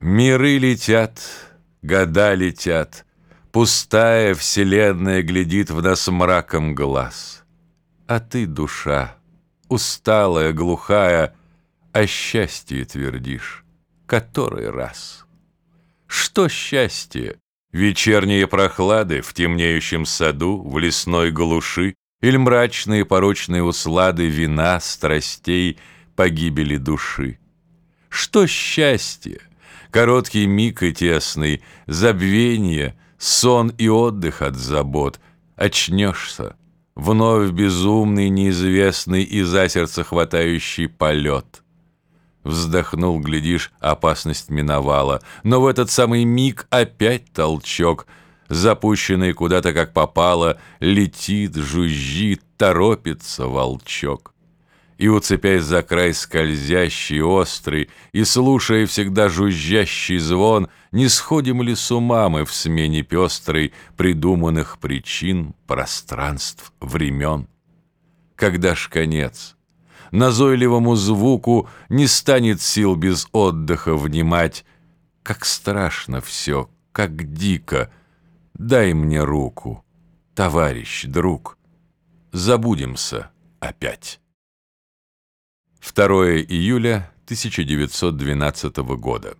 Миры летят, года летят, Пустая вселенная глядит в нас мраком глаз. А ты, душа, усталая, глухая, О счастье твердишь, который раз. Что счастье? Вечерние прохлады В темнеющем саду, в лесной глуши, Иль мрачные порочные услады Вина, страстей, погибели души. Что счастье? Короткий миг и тесный, забвение, сон и отдых от забот. Очнешься, вновь безумный, неизвестный и за сердце хватающий полет. Вздохнул, глядишь, опасность миновала, но в этот самый миг опять толчок, запущенный куда-то как попало, летит, жужжит, торопится волчок и, уцепясь за край скользящий, острый, и слушая всегда жужжащий звон, не сходим ли с ума мы в смене пестрой придуманных причин, пространств, времен? Когда ж конец? Назойливому звуку не станет сил без отдыха внимать. Как страшно все, как дико. Дай мне руку, товарищ, друг. Забудемся опять. 2 июля 1912 года.